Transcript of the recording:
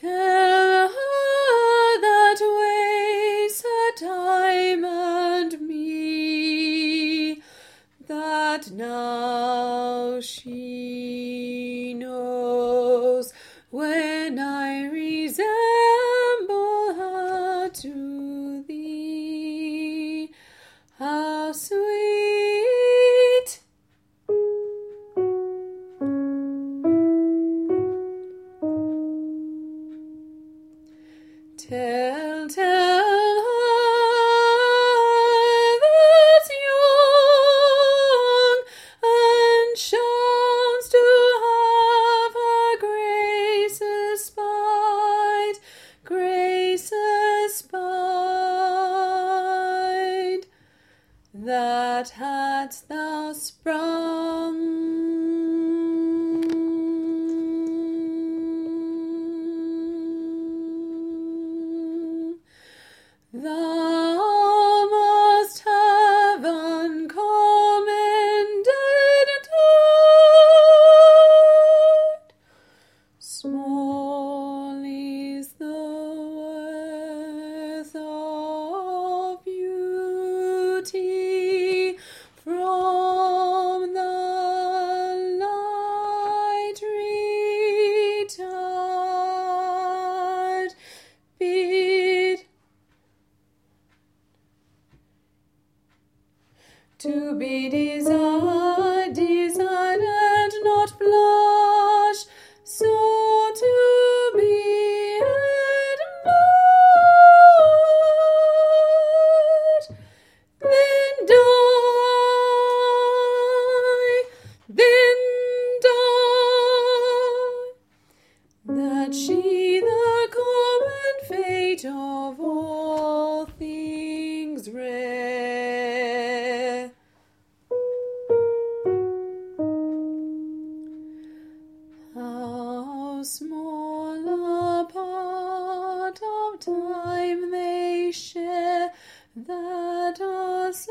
Tell her that wastes her time and me, that now she knows where. Tell, tell her that's young and shams to have her graces spied, graces spied, that hadst thou sprung. Thou to be desired, desired and not blush, so to be admired, then die, then die, that she the common fate of all things. Read. small a part of time they share that us